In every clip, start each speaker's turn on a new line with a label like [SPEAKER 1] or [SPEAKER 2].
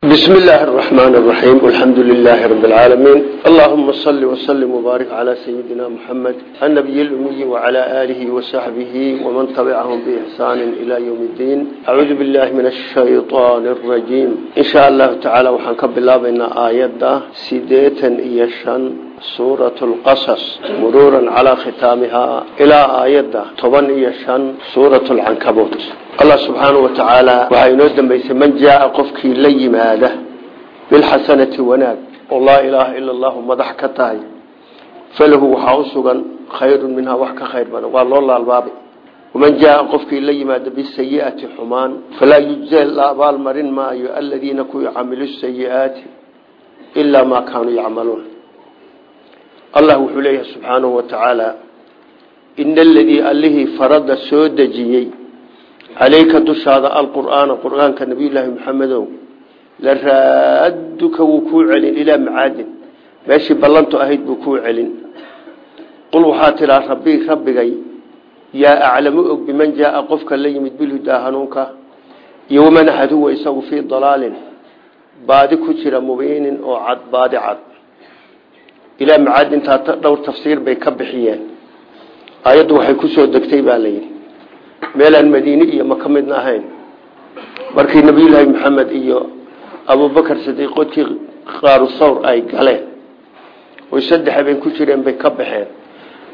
[SPEAKER 1] بسم الله الرحمن الرحيم والحمد لله رب العالمين اللهم صل وسلم وبارك على سيدنا محمد النبي الأمي وعلى آله وصحبه ومن تبعهم بإحسان إلى يوم الدين أعوذ بالله من الشيطان الرجيم إن شاء الله تعالى وحنكب الله بين آيات سيديتا إيشان suurat lqasas muruuran calaa khitaamihaa ilaa aayadda toban iyo shan suurat lcankabuut allah subxaanau wa tacaala waxaa inoo dambeysay man jaaa qofkii la yimaada bilxasanati wanaag oo laa ilaaha ila allahu madax ka tahay falahu waxaa u sugan khayrun minhaa wax ka khayr badan. Waa loo laalbaabay. Waman jaaa qofkii la yimaada bisayi'ati xumaan falaa yujzaa la abaalmarin maayo aladiina kuwii camilu sayi'aati ilaa maa kaanuu yacmaluun allah wuxuu leeyahay subxaanahu watacaala ina aladii allihii farada soo dejiyey calayka dushaada alqur'aana qur'aanka nabiyulaahi maxamedow la raaduka wuu kuu celin ilaa macaadin meeshii ballantu ahayd buu kuu celin. Qul waxaa tidhaa rabbi rabbigay yaa aclamu og biman jaaa qofka la yimid bilhudaa hanuunka iyo waman axad huwa isagu fii dalaalin baadi ku jira mubiinin oo cad baadi cad ilaa macaadintaa dhowr tafsiir bay ka bixiyeen. Aayaddu waxay ku soo degtay baa layidhi meelaan madiine iyo maka midna ahayn. Markii nabiyulaahi maxamed iyo abubakar sidiiqodkii qaaru sawr ay galeen oy saddex habeen ku jireen bay ka baxeen.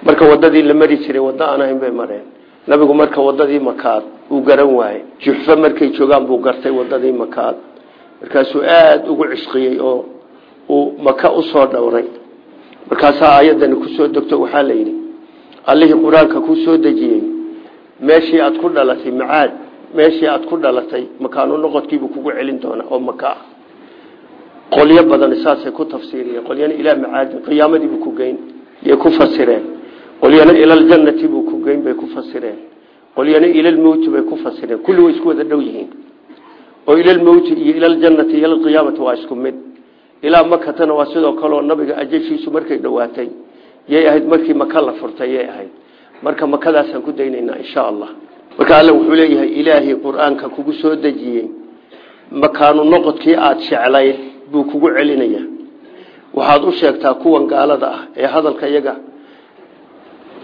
[SPEAKER 1] Marka wadadii la mari jiray waddo aan ahayn bay mareen. Nabigu marka wadadii makaad uu garan waayey juxfo markay joogaan buu gartay wadadii makaad markaasuu aada ugu cishqiyey oo uu maka u soo dhowray markaasaa aayadani ku soo degto waxaa la yidhi allihii qur'aanka soo dejiyey meeshii aad ku dhalatay macaad meeshii aad ku dhalatay makaanu noqodkiibuu kugu celin doonaa oo maka ah. Qolyo badan saasay ku tafsiiriyeen. Qolyana ilaa macaadin qiyaamadiibuu ku geyn yay ku fasireen. Qolyana ilaljannati buu ku geyn bay ku fasireen. Qolyana ilalmowti bay ku fasireen. Kulli isku wada dhow yihiin. Oo ilalmowti iyo ilaljannati iyo ilalqiyaamati waa isku mid ilaa makatana waa sidoo kaleoo nabiga ajashiisu markay dhowaatay yay ahayd markii maka la furtay yay ahayd. Marka makadaasaan ku daynaynaa insha allah. Marka alle wuxuu leeyahay ilaahay qur'aanka kugu soo dejiyey. Makaanu noqodkii aada jeclayd buu kugu celinaya waxaad u sheegtaa kuwan gaalada ah ee hadalka iyaga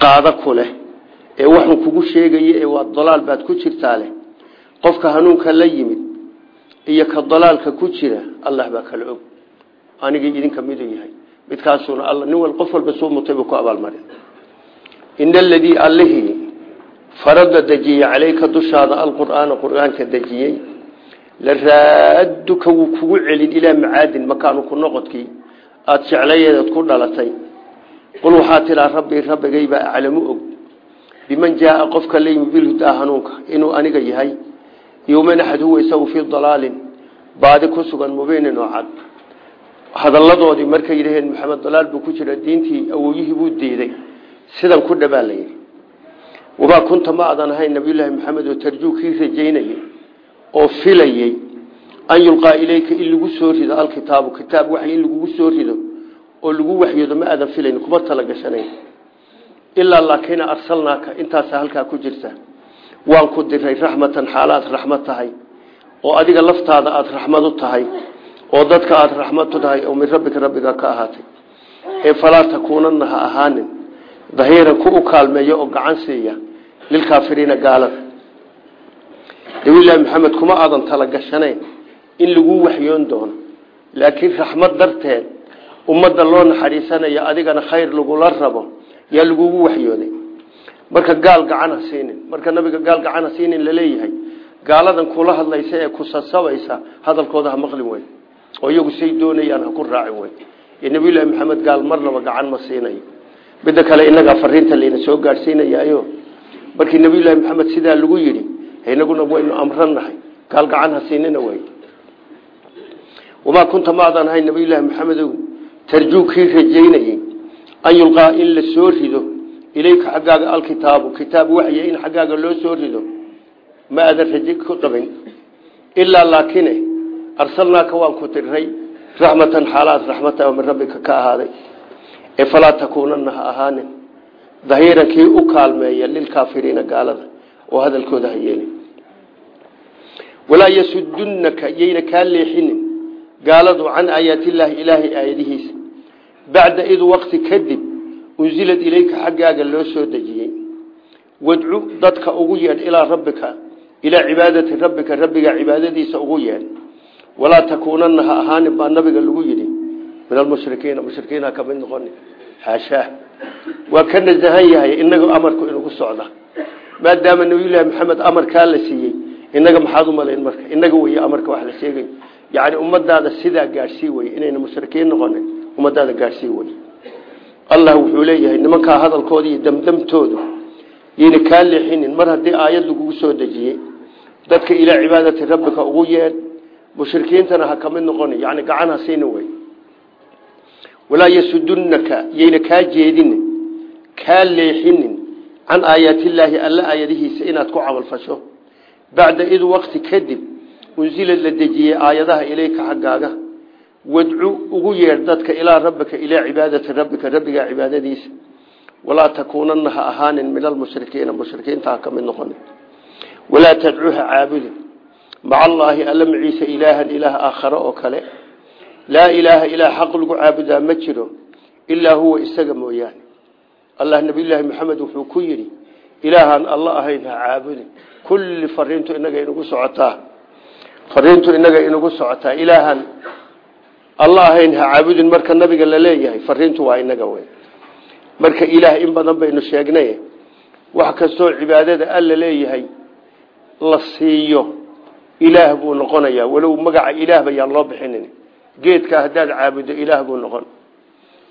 [SPEAKER 1] qaada ku leh ee waxun kugu sheegaya ee waa dalaal baad ku jirtaa leh. Qofka hanuunka la yimid iyo ka dalaalka ku jira allah baa kala og anigii idinka miduu yahay. Midkaasuna alla nin qof walba soo mutay buu ku abaalmarin ina aladii allihii farada dejiyey calayka dushaada alqur'aana qur'aanka dejiyey la raaduka kugu celin ilaa macaadin makaanu ku noqodkii aada jeclayeedaad ku dhalatay. Qul waxaa tidhaa rabbii rabbigaybaa aclamu og. Biman jaaa qofka la yimi bilhudaa hanuunka inuu aniga yahay. Yowman axad huwa isagu fii dalaalin. Baadi ku sugan mubiinin oo cad hadalladoodii markay yidhaheen maxamed dalaal buu ku jira diintii awoyihii buu diiday. Sidan ku dhabaa la yidhi wamaa kunta ma adan ahayn nabiyulaahi maxamed oo tarjuu kii rajaynayey oo filayey an yulqaa ilayka in lagu soo rido alkitaabu kitaab waxy in lagugu soo rido oo lagu waxyoodo ma aadan filayn kuma talagashanayn ilaa laakina arsalnaaka intaasa halkaa ku jirta. Waan ku diray raxmatan xaalaad raxmad tahay oo adiga laftaada aada raxmad u tahay oo dadka aada raxmad u tahay oo min rabbika rabbiga ka ahaatay. Ee falaa takuunana ha ahaanin dahiiran ku u kaalmeeyo oo gacan siiya lilkaafiriina gaalada. Nabiylaahi maxamed kuma aadan talagashanayn in lagu waxyoon doono laakiin raxmad darteed ummadda loo naxariisanayo adigana khayr lagula rabo yaa lagugu waxyooday. Marka gaal gacan siinin marka nabiga gaal gacan ha siinin la leeyahay gaaladan kula hadlaysa ee ku sasabaysa hadalkooda ha maqlin wey oo iyagu say doonayaan ha ku raacin wey ee nabiyulaahi maxamed gaal marnaba gacan ma siinayo. Midda kale inagaa fariinta layna soo gaadhsiinayaayo markii nabiyulaahi maxamed sidaa lagu yidhi inaguna waynu amrannahay gaal gacan ha siinina wey wamaa kunta maadan ahayn nabiyulaahi maxamedow tarjuu kii rajaynayey an yulqaa in la soo rido ilayka xaggaaga alkitaabu. Kitaab waxya in xaggaaga loo soo rido ma aadan raje ku qabin ilaa laakine arsalnaaka waan ku diray raxmatan xaalaad raxmata min rabbika ka ahaaday. Ee falaa takuunana ha ahaanin. Dahiiran kii u kaalmeeya lilkaafiriina gaalada. Oo hadalkooda ha yeelin. Walaa yasudunaka yayna kaa leexinin. Gaaladu can aayaatillaahi ilaahay aayadihiisa. Bacda id waqti kadib unsilad ilayka xaggaaga loo soo dejiyey. Wadcu dadka ugu yeedh ilaa rabbika ilaa cibaadati rabbika rabbiga cibaadadiisa ugu yeedh walaa takuunana ha ahaanin baa nabiga lagu yidhi min almushrikiina mushrikiin ha ka mid noqoni xaashaa waa ka nasahan yahay inaga amarku inugu socda. Maadaama nabiyullaahi maxamed amarkaa la siiyey inaga maxaad u malayn marka? Inaga wey amarka wax la sheegay. Yani ummadaada sidaa gaadhsii wey inayna mushrikiin noqonin ummadaada gaadhsii wey allah wuxuu leeyahay nimankaa hadalkooda iyo damdamtoodu yayna kaa leexinin. Mar haddii aayad lagugu soo dejiyey dadka ilaa cibaadati rabbika ugu yeedh mushrikiintana ha ka mid noqoni yani gacan ha siina wey. Walaa yasudunaka yayna kaa jeedinin kaa leexinin can aayaatillaahi alla aayadihiisa inaad ku camalfasho. Bacda id waqti kadib unsilad la dejiyey aayadaha ilayka xaggaaga. Wadcu ugu yeedh dadka ilaa rabbika ilaa cibaadati rabbika rabbigaa cibaadadiisa. Walaa takuunana ha ahaanin min almushrikiina mushrikiinta ha ka mid noqonin walaa tadcuha caabudin maca allaahi alla maciise ilaahan ilaah aakhare oo kale. Laa ilaaha ilaa xaq lagu caabudaa ma jiro ilaa huwa isaga mooyaane. Allah nabiyulaahi maxamed wuxuu ku yidhi ilaahaan alla ahayn ha caabudin kulli fariintu inaga inugu socotaa. Fariintu inaga inugu socotaa. Ilaahan alla ahayn ha caabudin marka nabiga la leeyahay fariintu waa inaga wey marka ilaah in badan baynu sheegnay wax kastoo cibaadada alla la siiyo ilaah buu noqonayaa. Walow magaca ilaah bayaan loo bixinin. Geedka haddaad caabuddo ilaah buu noqon.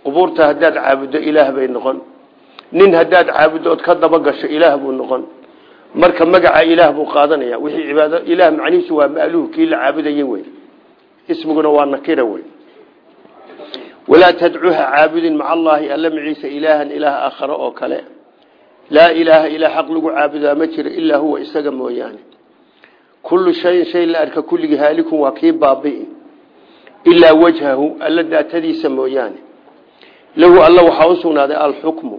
[SPEAKER 1] Qubuurta haddaad caabuddo ilaah bay noqon. Nin haddaad caabuddo ood ka daba gasho ilaah buu noqon. Marka magaca ilaah buu qaadanaya. Wixii cibaado ilaah macnihiisu waa maaluh kii la caabudayey wey. Ismiguna waa nakira wey. Walaa tadcuha caabudin maca allaahi alla maciisa ilaahan ilaah aakhare oo kale. Laa ilaaha ilaa xaq lagu caabudaa ma jiro ilaa huwa isaga mooyaane kullu shayin shay la arka kulligii haalikun waa kii baabi'i ilaa wajhahu alla daatadiisa mooyaane lahu alla waxaa u sugnaaday alxukmu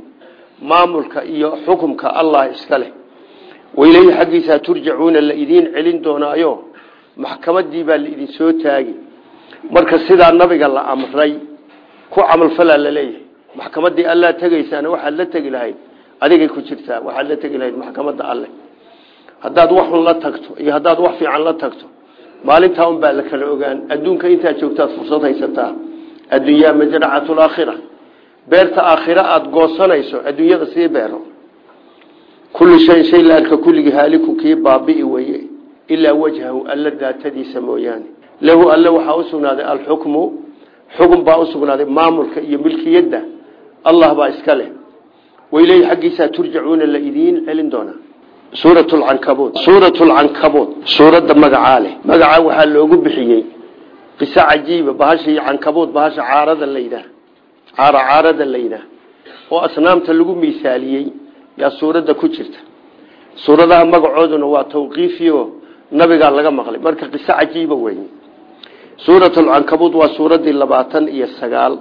[SPEAKER 1] maamulka iyo xukumka allah iska leh wailayhi xaggiisaa turjacuuna la idiin celin doonaayo maxkamadii baa laidin soo taagi marka sidaa nabiga la amray ku camalfalaa la leeyahay maxkamadii allaa tegaysaana waxaad la tegi lahayd adigay ku jirtaa waxaad la tegi lahayd maxkamadda alleh haddaad waxun la tagto iyo haddaad wax fiican la tagto maalintaa un baa la kala ogaan. Adduunka intaad joogtaad fursad haysataa. Addunyaa majracatu laakhira beerta aakhira aada goosanayso adduunyada sii beero. Kullu shayin shay la arka kulligii haaliku kii baabi'i weye ilaa wajhahu alla daatadiisa mooyaane. Lahu alle waxaa u sugnaaday alxukmu. Xukun baa u sugnaaday maamulka iyo milkiyadda. Allah baa iska leh. Waileyhi xaggiisaa turjacuuna la idiin celin doonaa suurat lcankabuud suurat lcankabuud suuradda magacaa leh. Magacaa waxaa loogu bixiyey qiso cajiiba bahashii cankabuud bahasha caarada layidhaah caara caarada layidhaah oo asnaamta lagu miisaaliyey yaa suuradda ku jirta. Suuradaha magacooduna waa tawqiifiyo nabigaa laga maqlay. Marka qiso cajiiba wey suurat lcankabuud waa suuraddii labaatan iyo sagaal.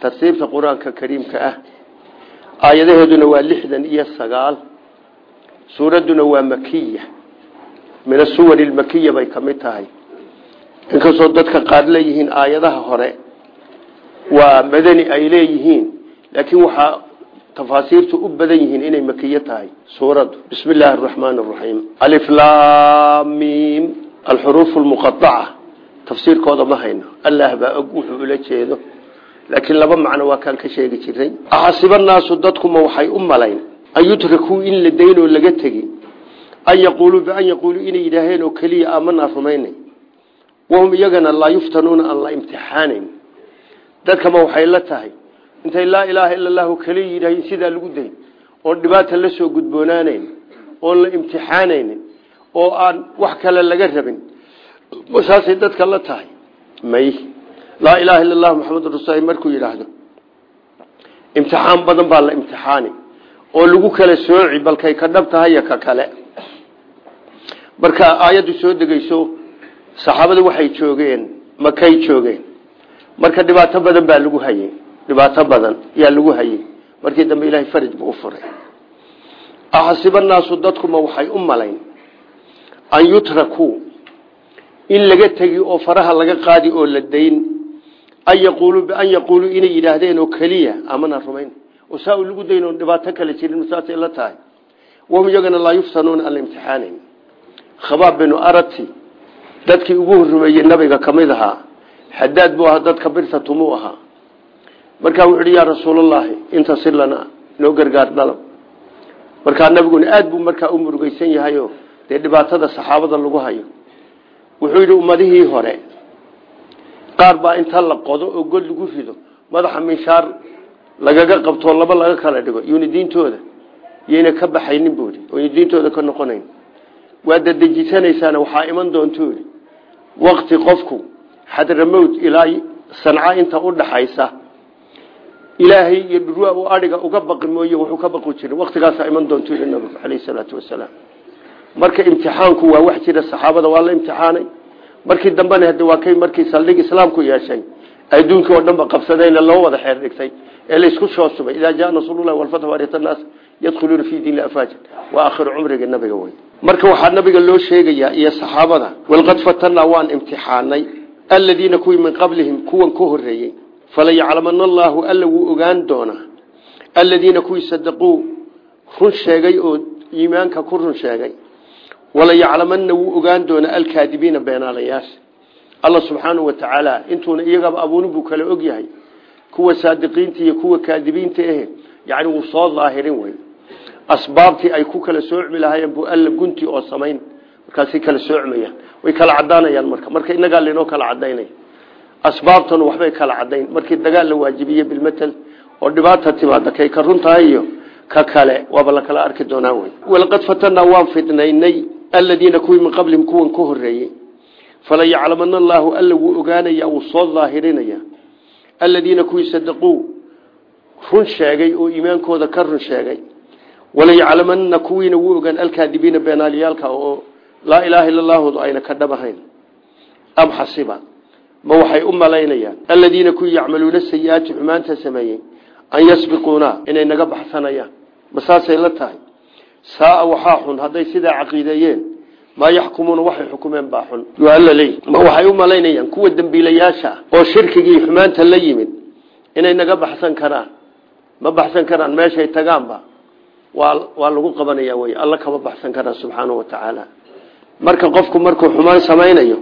[SPEAKER 1] Tartiibta qur'aanka kariimka ah. Aayadaheeduna waa suuradduna waa makiya min asuwar lmakiya bay ka mid tahay. Inkastoo dadka qaar leeyihiin aayadaha hore waa madani ay leeyihiin laakiin waxaa tafaasiirtu u badan yihiin inay makiye tahay. Suuraddu bismi illaahi araxmaan araxiim aliflamim alxuruuf lmuqaaca tafsiirkooda ma hayno. Allah baa og wuxuu ula jeedo. Laakiin laba macno waa kaan ka sheegi jiray. Axasiba naasu dadkuma waxay an yutrakuu in la daynoo laga tegi. An yaquuluu bian yaquuluu inay yidhaaheen oo keliya aamanaa rumaynay wahum iyagana laa yuftanuuna aan la imtixaanayn. Dadkama waxay la tahay intay laa ilaaha ila allahu keliya yidhaaheen sidaa lagu dayn oon dhibaata la soo gudboonaanayn oon la imtixaanaynin oo aan wax kale laga rabin. Saasay dadka la tahay. May laa ilaaha illa allahu maxamadu rasul markuu yidhaahdo imtixaan badan baa la imtixaani oo lagu kala sooci balkay ka dhab tahay ka kale. Marka aayaddu soo degeyso saxaabadu waxay joogeen makay joogeen. Marka dhibaato badan baa lagu hayey dhibaato badan yaa lagu hayey markii dambe ilahay faraj buu u furay. Axasiba naasu dadkuma waxay u malayn an yutrakuu in laga tegi oo faraha laga qaadi oo la dayn an yaquuluu bian yaquuluu inay yidhaahdeen oo keliya amana rumayn saa u lagu dayn oon dhibaato kale jirin saasay la tahay. Wahum iyagana laa yuftanuuna aan la imtixaanayn. Khabaab binu arati dadkii ugu horrumeeyey nabiga ka mid ahaa xadaad buu ahaa dadka birta tumuu ahaa markaa wuxu uhi yaa rasuulallaahi intasir lanaa noo gargaar dhalab markaa nabiguna aad buu markaa u murugeysan yahayo dee dhibaatada saxaabada lagu hayo. Wuxuu yidhi ummadihii hore qaar baa inta la lagaga qabtoo laba laga kala dhigo yuna diintooda yayna ka baxaynin buui oyna diintooda ka noqonayn. Waa dadejisanaysaana waxaa iman doontuu yidhi wakti qofku xadramowd ilaa sanca inta u dhaxaysa ilaahay iyo dhurwa uu adhiga uga baqi mooye wuxuu ka baqi jiray. Waktigaasaa iman doontu yidhi nabigu caleyhi salaatu wasalaam. Marka imtixaanku waa wax jira saxaabada waa la imtixaanay. Markii dambena hade waa kay markii saldhig islaamku yeeshay adduunkii oo dhan ba qabsadayna loo wada xeer dhigtay ee laysku shoosubay idaa jaa nasrullahi walfatx waarita naas yadkhuluuna fii diin afaajan waa akhiru cumriga nabiga wey marka waxaa nabiga loo sheegayaa iyo saxaabada walqad fatanaa waan imtixaanay aladiina kuwii min qablihim kuwan ka horeeyey falayaclamana allaahu alla wuu ogaan doonaa. Aladiina kuwii sadaquu run sheegay oo iimaanka ku run sheegay. Walayaclamana wuu ogaan doonaa alkaadibiina beenaalayaasha alla subxaanau watacaala intuuna iyagaba abuunin buu kala og yahay. Kuwa saadiqiinta iyo kuwa kaadibiinta ahe yani wuu soo daahirin wey asbaabtii ay ku kala soocmi lahaayeen buu alla gunti oo samayn markaasay kala soocmayaan way marka marka inagaa lainoo kala cadaynaya asbaabtanu waxbay kala cadayn markii dagaal la waajibiye bilmatel oo dhibaata timaada kay ka run tahay iyo ka kale waaba la kala arki doonaa wey walaqad fatanaa waan fidnaynay aladiina kuwii min qablihim kuwan ka horeeyey fala yaclamana allaahu alla wuu ogaanaya wuu soo daahirinaya aladiina kuwii sadaquu run sheegay oo iimaankooda ka run sheegay. walayaclamana kuwiina wuu ogaan alkaadibiina beenaalyaalka oo laa ilaaha illa llaahudu ayna ka dhabahayn am xasiba ma waxay u malaynayaan. aladiina kuwii yacmaluuna sayi-aati xumaanta sameeyey an yasbiquuna inay naga baxsanayaan. Ma saasay la tahay? Saaa waxaa xun hadday sidaa caqiideeyeen maa yaxkumuuna waxay xukumeen baa xun. Yuallaley ma waxay u malaynayaan kuwa dembiilayaasha ah oo shirkigii xumaanta la yimid inay naga baxsan karaan. Ma baxsan karaan meeshay tagaanba. Waa waa lagu qabanaya wey alla kama baxsan karaan subxaanau wa tacaala. Marka qofku markuu xumaan samaynayo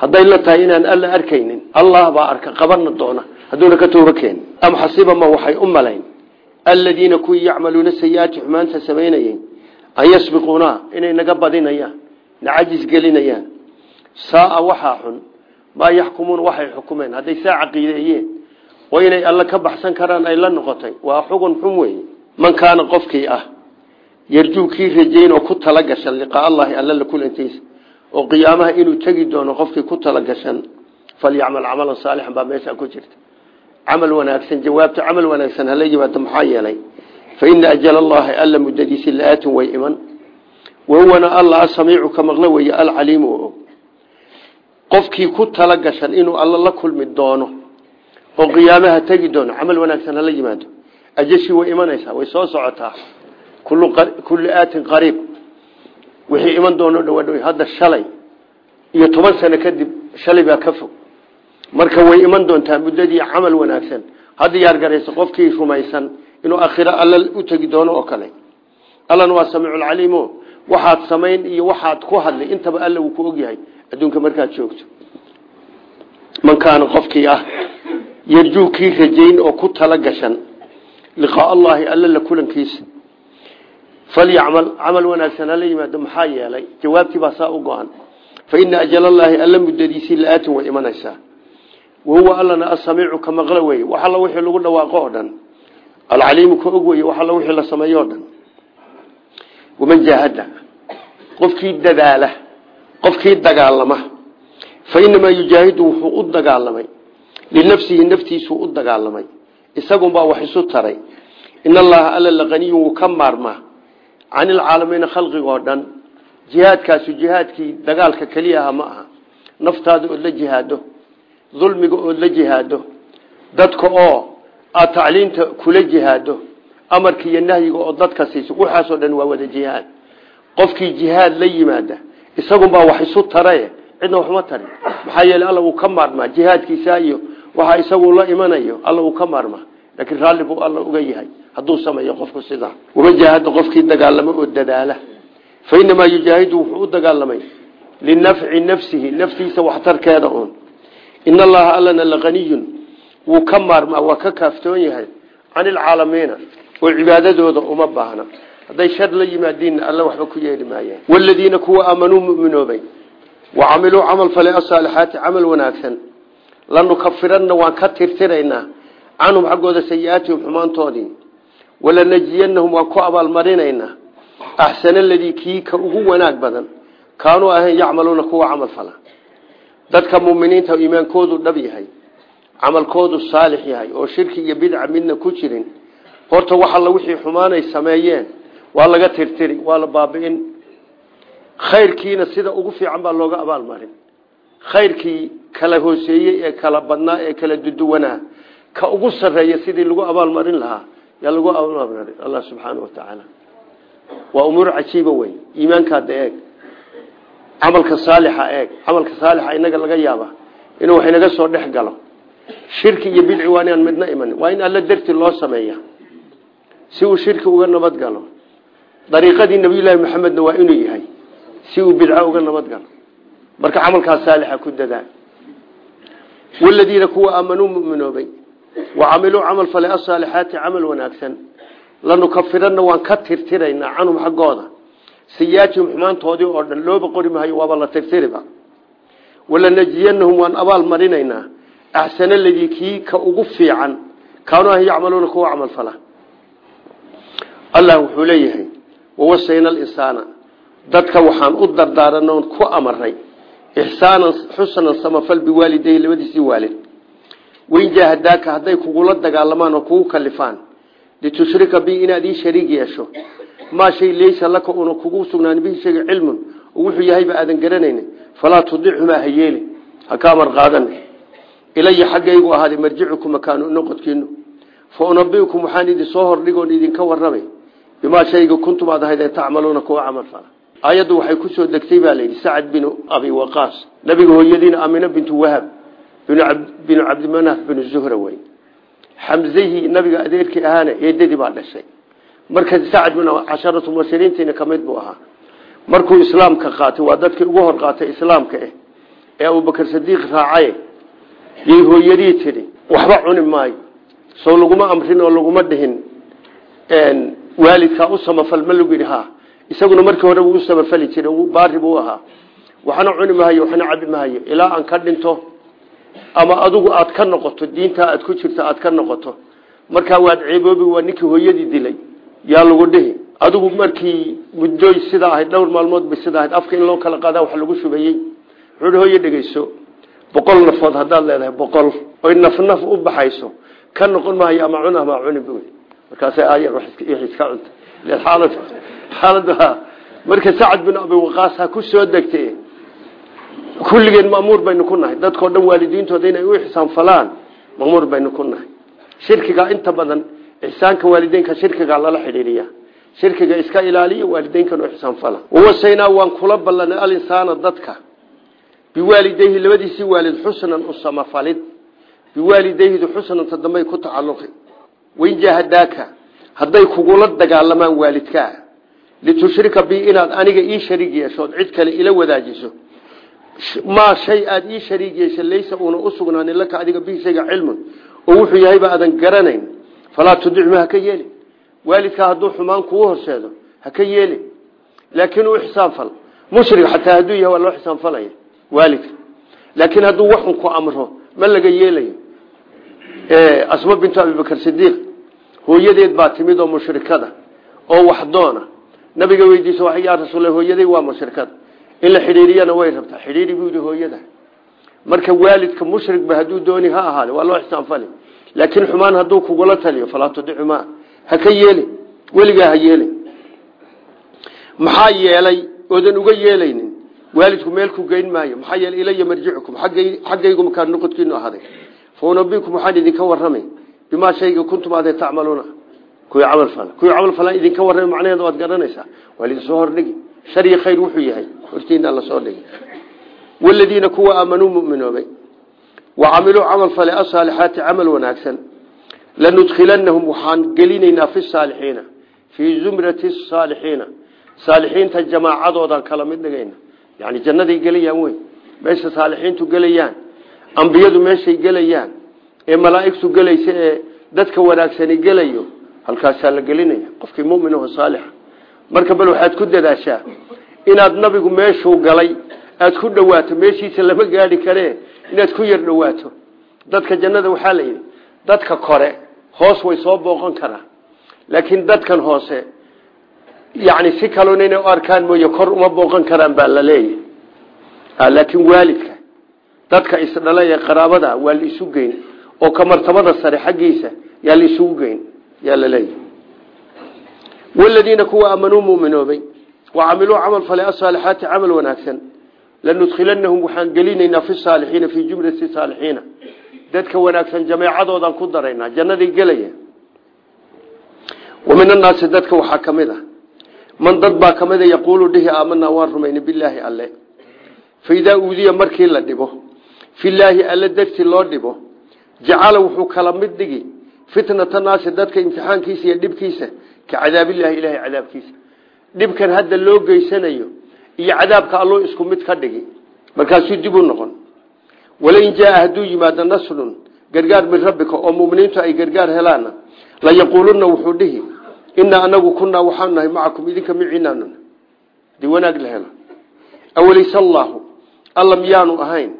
[SPEAKER 1] hadday la tahay inaan alla arkaynin allah baa arka qabana doona hadduuna ka tooba keenin. Am xasiba ma waxay u malayn? Aladiina kuwii yacmaluuna sayi-aati xumaanta samaynayey an yasbiquuna inay na cajis gelinayaan. Saaa waxaa xun maa yaxkumuuna waxay xukumeen. Hadday saa caqiideeyeen oo inay alla ka baxsan karaan ay la noqotay. Waa xugun xun wey man kaana qofkii ah yarjuu kii rajayn oo ku talagashan liqaa allahi alla la kulantiisa oo qiyaamaha inuu tegi doono qofkii ku talagashan falyacmal camalan saalixan baa meesha ku jirta. Camal wanaagsan jawaabta camal wanaagsan hala yimaado maxaa yeelay? Fa ina ajal allahi alla muddadiisi la-aatun way iman wahuwana alla asamiicu ka maqlo weeye alcaliimu oo og. Qofkii ku talagashan inuu alla la kulmi doono oo qiyaamaha tegi doono camal wanaagsan hala yimaado. Ajashii way imanaysaa way soo socotaa. Kullu aatin qariib. Wixii iman doono dhawadhow hadda shalay iyo toban sano kadib shalay baa ka fog. Marka way iman doontaa muddadii camal wanaagsan. Ha diyaargarayso qofkii rumaysan inuu akhiro waxaad samayn iyo waxaad ku hadlay intaba alla wuu ku ogyahay adduunka markaad joogto. Man kaana qofkii ah yarjuu kii rajayn oo ku tala gashan liqaa allahi alla la kulankiisa. Falyacmal camal wanaagsan hala yimaado maxaa yeelay jawaabtii baa saa u go-an. Fa ina ajal allaahi alla muddadiisii la-aatin way imanaysaa. Wahuwa allana asamiicu ka maqlo weye wax wixii lagu dhawaaqo dhan. Alcaliimu ka og weye wax alla wixii la sameeyo dhan waman jaahada qofkii dadaala qofkii dagaalama fa inamaa yujaahidu wuxuu u dagaalamay linafsihi naftiisuu u dagaalamay isagunbaa wax isu taray in allaha alla laqaniyun wuu ka maarmaa can ilcaalamiina khalqigoo dhan jihaadkaasu jihaadkii dagaalka keliyaha ma aha naftaada ood la jihaado dulmiga ood la jihaado dadka oo aad tacliinta kula jihaado amarka iyo nahyiga oo dadka siiso waxaasoo dhan waa wada jihaad. Qofkii jihaad la yimaada isagunbaa wax isu tarae cidna waxma tarin maxaa yeele alla wuu ka maarmaa jihaadkiisa iyo waxa isagu la imanayo alla wuu ka maarmaa. Laakiin raalli buu alla uga yahay. Hadduu sameeyo qofku sidaa waman jaahada qofkii dagaalamo oo dadaala. Fa inamaa yujaahidu wuxuu u dagaalamay linafci nafsihi naftiisa waxtarkeeda uun. In allaha allana laganiyun wuu maarmaa waa ka kaaftoon can ilcaalamiina oo cibaadadooda uma baahna. Hadday shar la yimaadiinna alla waxba ku yeeli maayaan waladiina kuwa aamanuu muminoobay wa camiluu camal fale asaalixaati camal wanaagsan. Lanukafiranna waan ka tirtiraynaa canhum xaggooda sayi-aatihim xumaantoodii. Walanajiyannahum waan ku abaalmarinaynaa. Axsana aladii kii ka ugu wanaag badan kaanuu ahayn yacmaluuna kuwa camal fala. Dadka muminiinta iimaankoodu dhab yahay camalkoodu saalix yahay oo shirki iyo bidca midna ku jirin horta wax alla wixii xumaanay sameeyeen waa laga tirtiri waa la baabi'in. Khayrkiina sida ugu fiican baa looga abaalmarin khayrkii kala hooseeyey ee kala badnaa ee kala duduwanaa ka ugu sarreeya sidii lagu abaalmarin lahaa yaa lagu abaalmarin allah subxaana wa tacaala waa umuur cajiiba wey iimaankaada eeg. Camalka saalixa eeg. Camalka saalixa inaga laga yaaba inuu wax inaga soo dhex galo. Shirki iyo bidci waa inaan midna imanin. Waa in alla darti loo sameeya si uu shirki uga nabad galo dariiqadii nabiyullaahi maxamedna waa inuu yahay. Si uu bidco uga nabad galo marka camalkaas saalixa ku dadaa. Waladiina kuwa aamanuu muminoobay wa camiluu camal fale asaalixaati camal wanaagsan. Lanukafiranna waan ka tirtiraynaa canhum xaggooda. Sayaatihim xumaantoodii oo dhan looba qori mahayo waaba la tirtiriba. Walanajiyannahum waan abaal marinaynaa. Axsana ladii ka ugu fiican kaanuu ah yacmaluuna kuwa camal fala allah wuxuu leeyahay wawasayna alinsaana dadka waxaan u dardaaranoon ku amaray ixsaanan xusnan samafal biwaalidayhi labadiisii waalid. Wain jaahadaaka hadday kugula dagaalamaan oo kugu kalifaan litushrika bi inaad ii shariig yeesho. Maa shay laysa laka una kugu sugnaan bihi shayga cilmun. Oo wuxuu yahayba aadan garanaynin falaa tudichumaa ha yeeli ha ka amar qaadan. Ilaya xaggaygu ahaaday marjicukum makaanu noqodkiinu fa unabiukum waxaan idin soo hordhigoon idinka warramay bimaa shayga kuntum aad ahaydeen tacmaluuna kuwa camal fala aayaddu waxay ku soo degtay baa layidhi sacad binu abi waqaas nabiga hooyadiina amina bintu wahab binu cabdimanaf binu zuhra wey xamzihii nabiga adeerkii ahaana eedadii baa dhashay marka sacad bin casharatu mubashiriintiina ka mid buu ahaa markuu islaamka qaatay waa dadkii ugu hor qaatay islaamka ah ee abubakar sadiiq raacay yay hooyadii tidhi waxba cuni maayo soo laguma amrin oo laguma dhihin waalidkaa u samafal ma lagu yidhi ha. Isaguna markii hore wuu samafali jiray baari buu ahaa. Waxna cuni mahayo waxna cabi mahayo ilaa aan ka dhinto ama adigu aad ka noqoto diintaa aad ku jirto aad ka noqoto. Markaa waad ceeboobi waa ninkii hooyadii dilay. Yaa lagu dhihi. Adigu markii muddoy sidaa ahayd dhowr maalmood bay sidaa ahayd. Afka in loo kala qaadaa wax lagu shubayey. Wuxuuhi hooye dhegeyso boqol nafood haddaad leedahay boqol. Oy nafnaf u baxayso. Ka noqon maayo ama cun ama cuni markaasay aayar iska cunta xaalad xaaladu ha marka sacad bin abi waqaas ha ku soo degtay kulligeen ma'muur baynu ku nahay. Dadkao dhan waalidiintooda inay u ixsaan falaan ma'muur baynu ku nahay. Shirkiga inta badan ixsaanka waalideynka shirkiga lala xidhiiriya shirkiga iska ilaaliya waalideynkan u ixsaan fala wawasaynaa waan kula ballanay alinsaana dadka. Biwaalidayhi labadiisii waalid xusnan u samafalid biwaalidayhidu xusnanta dambay ku tacalluqi wain jahadaaka hadday kugula dagaalamaan waalidkaa. Litushrika bi inaad aniga ii shariig yeeshood cid kale ila wadaajiso. Maa shay aada ii shariig yeesha laysa uuna u sugnaanin laka adiga bihi shayga cilmun. Oo wuxuu yahayba aadan garanayn. Falaa tudicma haka yeeli waalidkaa hadduu xumaan kuu horseedo haka yeeli laakiin u ixsaan fal. Mushrik xataa hadduu yahay waa loo ixsaan falaya waalidka. Laakiin hadduu waxun ku amro ma hooyadeed baa timid oo mushrikada oo wax doona nabiga weydiisa wa yaa rasuul hooyaday waa mushrikada in la xidhiiriyana way rabtaa. Xidhiiri buu hooyada. Marka waalidka mushrigba hadduu dooni ha ahaade waa loo ixsaanfali laakiin xumaan hadduu kugula taliyo falaa tudicumaa ha ka yeeli weligaa ha yeeli. Maxaa yeelay oodan uga yeelaynin waalidku meel ku geyn maayo. Maxaa yeelay ilaya marjicukum xaggaygu makaa noqodkiinu ahaday fa unabikum waxaan idinka warramay bimaa shayga kuntum aade tacmaluuna. Kuwii camal fala kuwii camal falan idinka warramay macnaheeda waad garanaysaa. Waa lidinsoo hordhigi. Shar iyo khayr wuxuu yahay. Hortiina la soo dhigi waladiina kuwa aamanuu muminoobay. Wa camiluu camal fale asaalixaati camal wanaagsan. Lanudkhilanahum waxaan gelinaynaa fi saalixiina. Fii zumrati saalixiina. Saalixiinta jamaacadoodan kala mid dhigayna. Yani jannaday gelayaan wey meesha saalixiintu gelayaan. Ambiyadu meeshay gelayaan ee malaaigtu gelaysa ee dadka wanaagsani gelayo halkaasaa la gelinaya. Qofkii muminaho saalixa marka bal waxaad ku dadaashaa inaad nabigu meeshuu galay aad ku dhawaato meeshiisa lama gaadhi karee inaad ku yar dhawaato. Dadka jannada waxaa la yidhi dadka kore hoos way soo booqan karaa laakiin dadkan hoose yani si kalon inay u arkaan mooye kor uma booqan karaan baa la leeyahy laakiin waalidka dadka isdhala ee qaraabada waa la isu geyn oo ka martabada sare xaggiisa yaa la isugu geyn yaa la leeyahy waladiina kuwa aamanuu muminoobay wa camiluu camal fale asaalixaati camal wanaagsan. Lanudkhilanahum waxaan gelinaynaa fi saalixiina fii jumlati saalixiina. Dadka wanaagsan jameecadoodan ku daraynaa jannaday gelaya. Wa min annaasi dadka waxaa ka mid a man dad baa ka mida yaquulu dhihi aamanaa waan rumaynay bilaahi alle. Fa idaa uudiya la dhibo filaahi jacala wuxuu kala mid dhigi fitnata naasi dadka imtixaankiisa iyo dhibkiisa ka cadaabillahi ilahay cadaabkiisa dhibkan hadda loo geysanayo iyo cadaabka alloo isku mid ka dhigi markaasuu dib u noqon walain jaaa hadduu yimaado nasrun gargaar min rabbika oo muminiintu ay gargaar helaana layaquuluna wuxuu dhihi inaa anagu kunaa waxaanu nahay macakum idinka miciinaan dii wanaag la helo awalayse allaahu alla miyaanu ahayn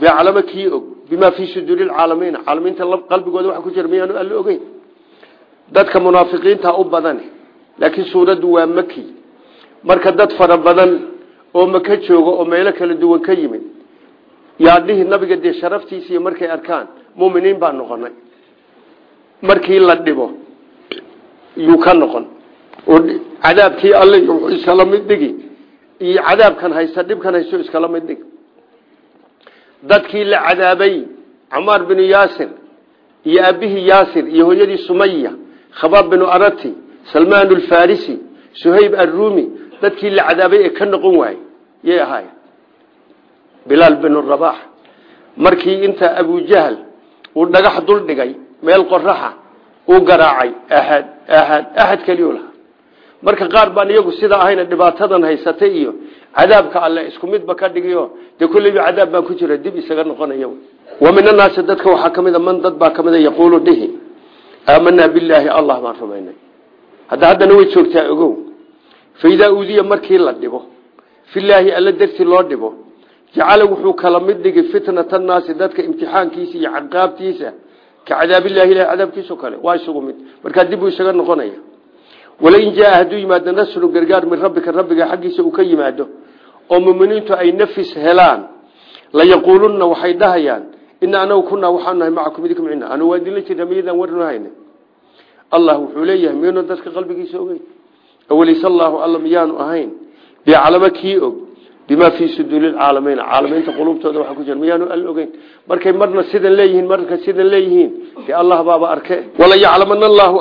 [SPEAKER 1] biaclamo kii og bimaa fii suduuri lcaalamiina caalamiinta qalbigooda waxa ku jira miyaanu alla ogeyn dadka munaafiqiinta u badan laakiin suuraddu waa maki marka dad fara badan oo maka jooga oo meelo kala duwan ka yimid yaa dhihi nabiga dee sharaftiisiiyo markay arkaan muminiin baa noqonay markii la dhibo yuu ka noqon oo cadaabkii alle iskala mid dhigi iyo cadaabkan dadkii la cadaabay camaar binu yaasir iyo aabihii yaasir iyo hooyadii sumaya khabaab binu arati salmaan alfarisi suhayb arrumi dadkii la cadaabay ee ka noqon waayey yay ahaay bilaal binu rabax markii inta abujahl uu dhagax dul dhigay meel qoraxa uu garaacay ahad ahad ahad keliyu marka qaar baan iyagu sida ahayna dhibaatadan haysatay iyo cadaabka alle isku midba ka dhigiyo dee kulleyba cadaab baan ku jira dib isaga noqonaya wa min dadka waxaa ka man dad baa ka mida yaquulu dhihi aamanaa billaahi allah baan rumaynay. Hadda haddana way joogtaa ogow. Faidaa uudiya markii la dhibo filaahi alla darti loo dhibo jacala wuxuu kala mid dhigi fitnat annaasi dadka imtixaankiisa iyo caqaabtiisa ka cadaabillahi ilahi cadaabkiisao kale waa isugu mid. Markaa dib isaga noqonaya walain jaa hadduu yimaado nasrun gargaar min rabbika rabbiga xaggiisa uu ka yimaado. Oo muminiintu ay nafis helaan. Layaquulunna waxay dhahayaan ina anagu kunaa waxaanu nahay macakum idinka micina anu waa idinla jirna miyadaan warnu hayna allah wuxuu leeyahay miyanu dadka qalbigiisa ogeyn? Awalayse allaahu alla miyaanu ahayn. Bicalamo kii og bimaa fii suduuri lcaalamiina caalamiinta qulubtooda waxa ku jira miyaanu alla ogeyn? Markay marna sidan leeyihiin marka sidan leeyihiin dee allah baaba arke wala yaclamana allaahu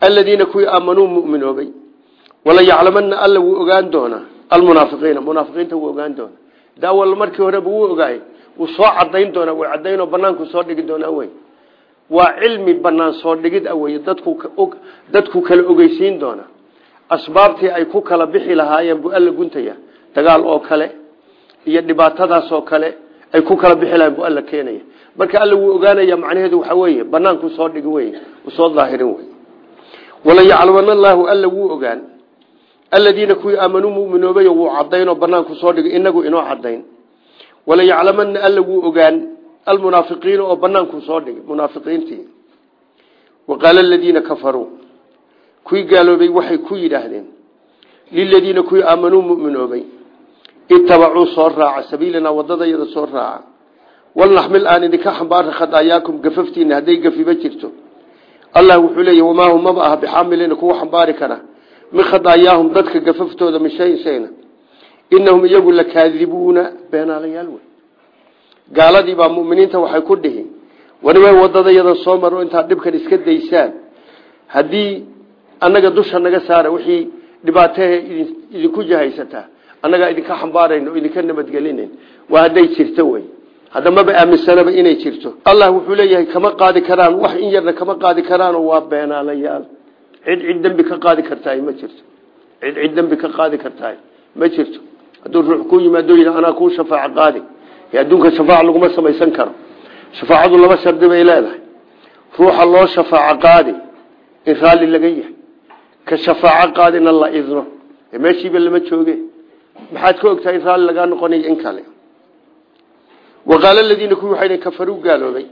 [SPEAKER 1] aladiina kuwii aamanuu muminoobay. Wala yaclamana alla wuu ogaan doonaa. Almunaafiqiina munaafiqiinta wuu ogaan doonaa. Daawal markii horeba wuu ogaayey wuu soo cadayn doonaa way cadaynoo banaanku soo dhigi doonaa wey. Waa cilmi banaan soo dhigid awey dadku dadku kala ogeysiin doona asbaabtii ay ku kala bixi lahaayeen buu alla guntaya. Oo kale iyo dhibaatadaas kale ay ku kala bixi lahayen buu alla keenaya. Marka alla wuu ogaanaya macnaheedu waxa weeye banaanku soo dhigi wey soo daahirin wey wala yaclamana allaahu alla wuu ogaan. Aladiina kuwii aamanuu muminoobay wuu cadaynoo banaanku soo dhigay inagu inoo cadayn wala yaclamana alla wuu ogaan almunaafiqiina oo banaanku soo dhigay munaafiqiintii. Wa qaala aladiina kafaruu kuwii gaaloobay waxay ku yidhaahdeen liladiina kuwii aamanuu muminoobay itabacuu soo raaca sabiilanaa wadadayada soo raaca. Walnaxmil aan idinka xambaara khadaayaakum gafaftiina hadday gafiba jirto allah wuxuu leeya wamaa hum maba aha bixaamilina kuwa xambaari kara. Min khadaayaahum dadka gafaftooda min shayin shayna inahum iyagu lakaadibuuna beenaalayaal wey. Gaaladii baa muminiinta waxay ku dhihi waniba wadadayadan soo maro intaad dhibkan iska daysaan? Haddii annaga dusha naga saara wixii dhibaatahe idinku jahaysataa annagaa idinka xambaarayno o idinka nabadgelinayn waa hadday jirto wey hadda maba aaminsanaba inay jirto. Allah wuxuu leeyahay kama qaadi karaan wax in yarna kama qaadi karaanoo waa beenaalayaal. Cid cid dembi ka qaadi kartahay ma jirto. Cid cid dembi ka qaadi kartahay ma jirto. Hadduu ruux ku yimaado yidhi anaa kuu shafaaco qaadi. Ee adduunka shafaaca laguma samaysan karo. Shafaacadu laba shardi bay leedahay. Ruuxa loo shafaaco qaadi in raalli laga yahay. Ka shafaaco qaadina la idno. Ee meeshiiba lama jooge. Maxaad ka ogtahay in raalli lagaa in kale waqaala aladiina kuwii waxay kafaruu gaaloobay.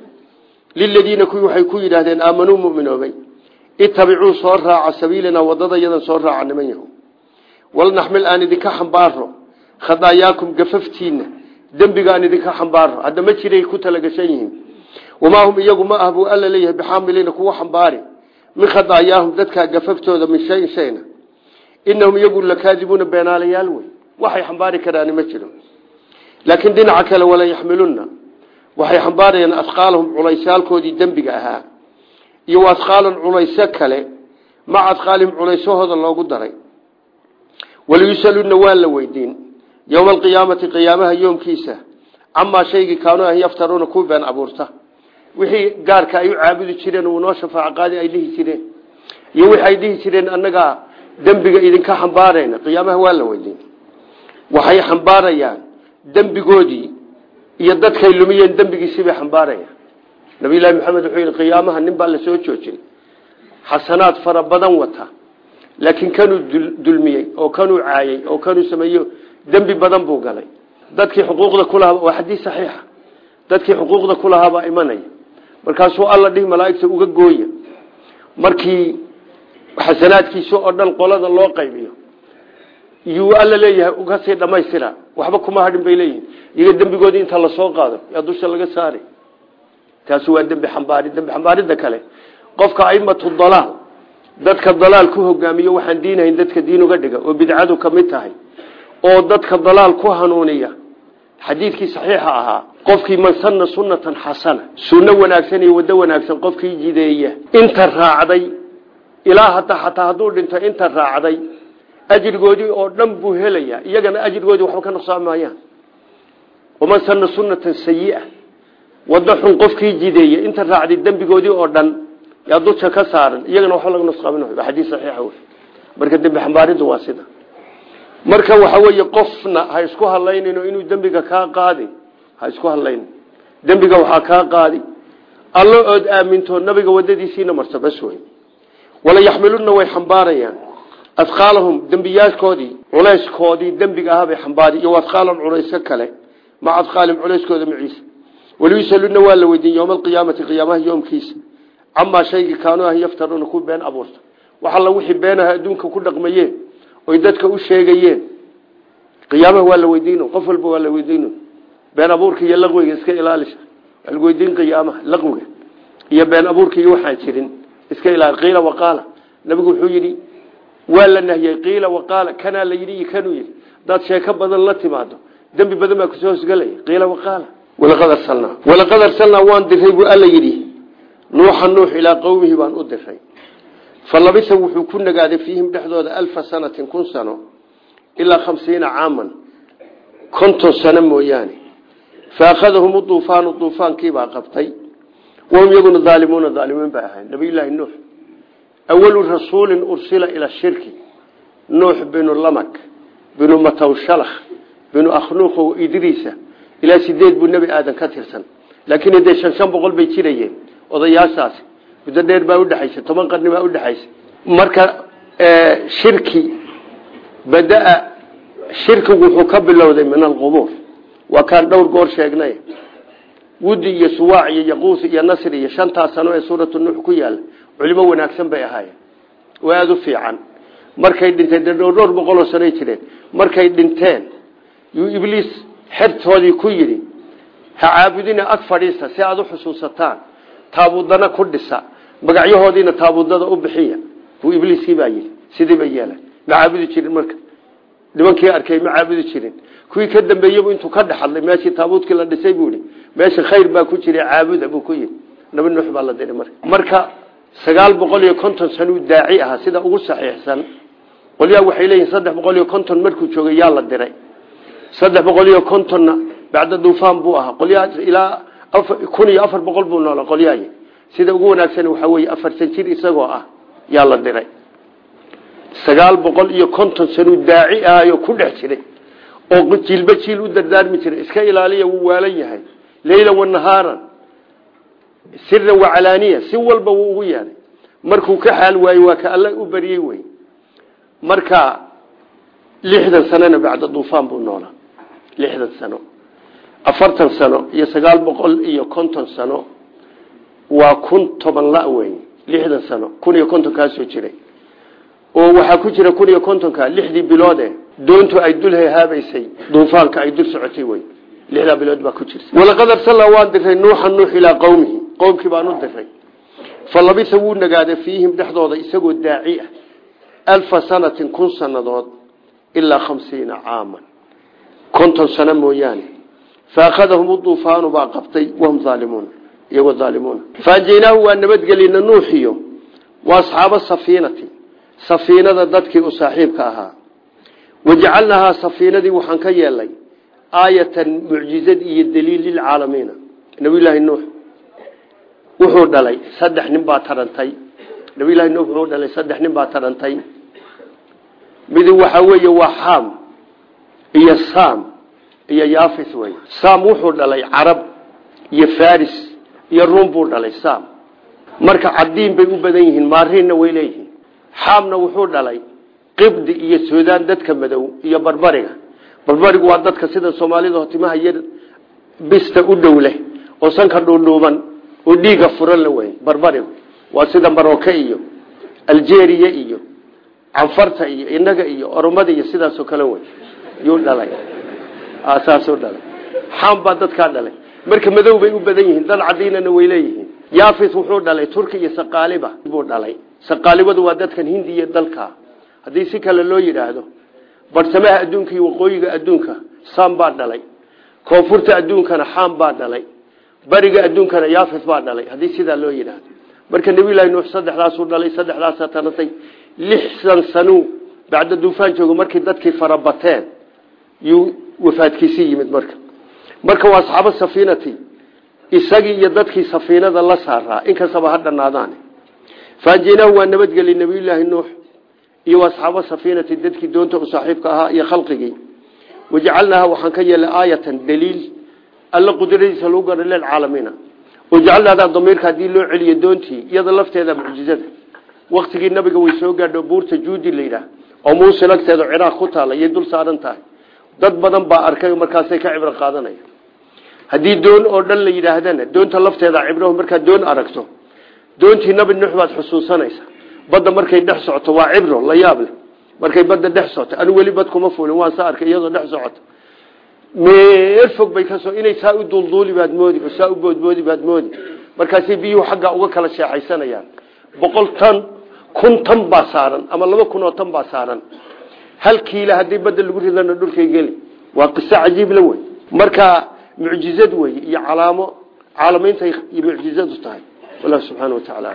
[SPEAKER 1] Liladiina kuwii waxay ku yidhaahdeen aamanuu muminoobay. Itabicuu soo raaca sabiilana waddada yadan soo raaca niman yahu walnaxmil aan idinka xambaaro khadaayaakum gafaftiina dembiga aan idinka xambaaro hadda ma jiray ku talagashan yihiin. Wamaa hum iyagu ma ah buu alla leeyahay bixaamiliina kuwa xambaari min khadaayaahum dadkaa gafaftooda min shayin shayna. Inahum iyagu lakaadibuuna beenaalayaal wey. Waxay xambaari karaani ma laakiin dhinaca kale wala yaxmilunna. Waxay xambaarayaan asqaalahum culaysaalkoodii dembiga ahaa. Iyo asqaalan culayso kale maca asqaalihim culaysahooda loogu daray. Walayusaluna waa la weydiin. Yowma alqiyaamati qiyaamaha yoomkiisa. Camaa shaygii kaanuu an yaftaruuna ku been abuurta. Wixii gaarka ay u caabudi jireen uu noo shafaaco qaadi ay dhihi jireen. Iyo wixi ay dhihi jireen annagaa dembiga idinka xambaarayna dembigoodii iyo dadkay lumiyeen dembigiisii bay xambaarayaan nabiyullaahi maxamed wuxuu yidhi qiyaamaha nin baa la soo joojin xasanaad fara badan wata laakiin kanuu dulmiyey oo kanuu caayey oo kanuu sameeyo dembi badan buu galay. Dadkii xuquuqda ku lahaa waa xadiis saxiixa. Dadkii xuquuqda ku lahaa baa imanaya markaasuu alla dhihi malaa'igta uga gooya. Markii xasanaadkiisa oo dhan qolada loo qaybiyo yuu alla leeyahay uga sii dhamaystira. Waxba kuma hadhin bay leeyihiin iyaga dembigoodii inta la soo qaado yaa dusha laga saari. Taasi waa dembi xambaari dembi xambaaridda kale. Qofka aimatu dalaal dadka dalaal ku hogaamiyo waxaan diinahayn dadka diin uga dhiga oo bidcadu ka tahay oo dadka dalaal ku hanuuniya. Xadiidkii saxiixa ahaa qofkii man sanna sunnatan xasana sunno wanaagsan iyo waddo wanaagsan qofkii jideeya inta raacday ilaa hata xataa hadduu dhinto inta raacday ajrigoodii oo dhan buu helaya iyagana ajrigoodii waxba ka nuqsaami maayaan. Waman sanna sunnatan sayi-a waddo xun qofkii jideeya inta raacday dembigoodii oo dhan yaa dusha ka saaran. Iyagana waxba laga nusqaamin xadiis saxiixa wey marka dembi xambaariddu waa sida. Marka waxa weeye qofna ha isku hadlaynayno inuu dembiga kaa qaadi. Ha isku hadlayno dembiga waxaa kaa qaadi. Allo ood aaminto nabiga wadadiisiina marto wala yaxmiluna way xambaarayaan asqaalahum dembiyaalkoodii culayskoodii dembiga ahaa bay xambaari iyo asqaalan culayso kale maca asqaalihim culayskooda maciisa waliyusaluna waa la weydiin yowma alqiyaamati qiyaamaha yoomkiisa camaa shaygii kaanuu ah yaftaruuna ku been abuurta wax alla wixii beenaha adduunka ku dhaqmayeen oy dadka u sheegayeen qiyaamaha waa la weydiino qof walba waa la weydiino been abuurka iyo laqwiga iska ilaalisa waa la weydiin qiyaamaha laqwiga iyo been abuurka iyo waxaan waa la nahyey qiila waqaala kanaa la yidhi iyo kanuu yidhi. Hadaad sheeko badan la timaado. Dembi badan baa ku soo hosgelaya qiila waqaala walaqad arsalnaa. Walaqad arsalnaa waan diray buu alla yidhi. Nuuxa nuux ilaa qowmihi baan u diray fa wuxuu ku nagaaday fiihim dhexdooda alfa sanatin kun sano ilaa khamsiina caaman. Konton sano mooyaane. Fa akhadahum uduufaanu duufaankiibaa qabtay. Wahum yaguna daalimuuna daalimiin bay ahayn. Nabiyullaahi nuux awalu rasuulin ursila ila shirki nuux binu lamak binu matawshalakh binu akhnuuq o idriisa ilaa sideed buu nebi aadan ka tirsan laakiin dee shan shan boqol bay jirayeen odayaashaasi muddo dheer baa udhexaysa toban qarni baa udhexaysa marka shirki badaa shirkigu wuxuu ka bilowday min alqubuur waa kaan dhowr goor sheegnay wudi iyo suwaac iyo yaquus iyo nasri iyo shantaas culimo wanaagsan bay ahaayeen. Oo aada u fiican. Markay dhinteen dee dhowr boqoloo sanoy jireen markay dhinteen yuu ibliis xertoodii ku yidhi ha caabudina ag fadhiista si aada u xusuusataan. Taabudana ku dhisa. Magacyahoodiina taabudada u bixiya. Buu ibliiskii baa yidhi. Sidii bay yeelan. Ma caabudi jirin marka. Nimankii arkay ma jirin. Kuwii ka dambeeyeybu intuu ka dhexadlay meeshii taabuudkii la dhisay buu ihi meesha khayr baa ku jira caabuda buu ku yidhi. Nabi nuux baa la diray marka sagaal boqol iyo konton sanuu daaci ahaa sida ugu saxiixsan. Qolyaha waxay leeyihiin saddex boqol iyo konton markuu joogay yaa la diray. Saddex boqol iyo kontonna bacda duufaan buu ahaa. Qolyaha ilaa kun iyo afar boqol buu noola qolyahay sida ugu wanaagsan waxaa weeye afartan jir isagoo ah yaa la diray. Sagaal boqol iyo konton sanuu daaci ahayo ku dhex jiray. Oo jiilba jiil u dardaarmi jiray. Iska ilaaliya wuu waalan yahay. Leyla wanahaaran siran wacalaaniya si walba wuu ugu yeelay markuu ka xaal waaye waa ka alla u baryey wey. Marka lixdan sanona bacda duufaan buu noolaa. Lixdan sano. Afartan sano iyo sagaal boqol iyo konton sano. Waa kun toban la wey. Lixdan sano. Kun iyo konton kaasoo jiray. Oo waxaa ku jira kun iyo kontonka lixdii biloode doontu ay dul hehaabaysay duufaanka ay dul socotay wey qowmkii baan u diray fa labisa wuu nagaaday fiihim dhexdooda isagoo daaci ah. Alfa sanatin kun sanadood ilaa khamsiina caaman. Konton sano mooyaane. Faakhadahum uduufaanu baa qabtay wahum aalimuun iyagoo aalimuuna faajaynaahu waa nabadgelina nuuxiyo wa asxaaba safiinati. Safiinada dadkii u saaxiibka ahaa. Wajacalnahaa safiinadii waxaan ka yeelnay aayatan mucjizad iyo daliil lilcaalamiina wuxuu dhalay saddex nin baa tarantay. Nabiyulahi nuux wuxuu dhalay saddex nin baa tarantay. Midi waxaa weeye waa xaam iyo sam iyo yafis wey sam wuxuu dhalay carab iyo faris iyo ruum buu dhalay sam marka cadiin bay u badan yihiin maariinna way leeyihiin. Xaamna wuxuu dhalay qibdi iyo suudaan dadka madow iyo barbariga. Barbarigu waa dadka sida soomaalida timaha yar bista u dhow oo sanka dhuudhuuban oo dhiiga furan la wey barbarigu waa sida maroke iyo algeria iyo canfarta iyo inaga iyo oromada iyo sidaasoo kale wey yuu dhalay. Saasuu dhalay. Xaam baa dhalay. Marka madow bay u badan yihiin dad cadiinana way leeyihiin. Yafis wuxuu dhalay turki iyo saqaaliba buu dhalay. Saqaalibadu waa dadkan hindiya dalka. Haddii si kale loo yidhaahdo barsamaha adduunka iyo waqooyiga adduunka sam baa dhalay. Koonfurta adduunkana baa dhalay bariga adduunkana yafis baa dhalay. Haddii sidaa loo yidhaahdo. Marka nabiylahi nuux saddexdaasuu dhalay saddexdaasa tanatay lixdan sanuu bacda duufaan joogo markii dadkii farabateen yuu wafaadkiisii yimid marka. Marka waa asxaabo safiinati isagii iyo dadkii safiinada la saaraa inkastaba ha dhanaadaan faanjinaahu waa nabadgeli nabiyulaahi nuux iyo asxaabo safiinati dadkii doonta u saaxiibka ahaa iyo khalqigii. Wajacalnaaha waxaan ka yeelay aayatan daliil alla qudradiisa lagu gara lilcaalamiina wajacalnaadaa damiirka haddii loo celiyo doontii iyada lafteeda mucjizada. Waktigii nabiga way soo gaadho buurta juudi la yidhaah. Oo muusil agteeda ciraaq ku taala dul saaran dad badan baa arkay markaasay ka cibro qaadanaya. Haddii doon oo dhan la yidhaahdana doonta lafteeda cibro markaad doon aragto doontii nabi nuux baad xusuusanaysa. Badda markay dhex socoto waa cibro la yaab leh. Markay badda dhex socoto anu weli bad kuma fulin waan sa iyadoo dhex socoto meel fog bay ka soo inay saa u duulduuli baad moodi oo saa u boodboodi baad moodi. Markaasay biyuhu xaggaa uga kala sheexaysanayaan boqol tan kun tan baa saaran ama laba kun oo tan baa saaran. Hal kiila haddii badda lagu ridana dhulkay geli. Waa qiso cajiib la wey. Marka mucjizad wey iyo calaamo caalamiintay mucjizadu tahay. Wallah subxaana wa tacaala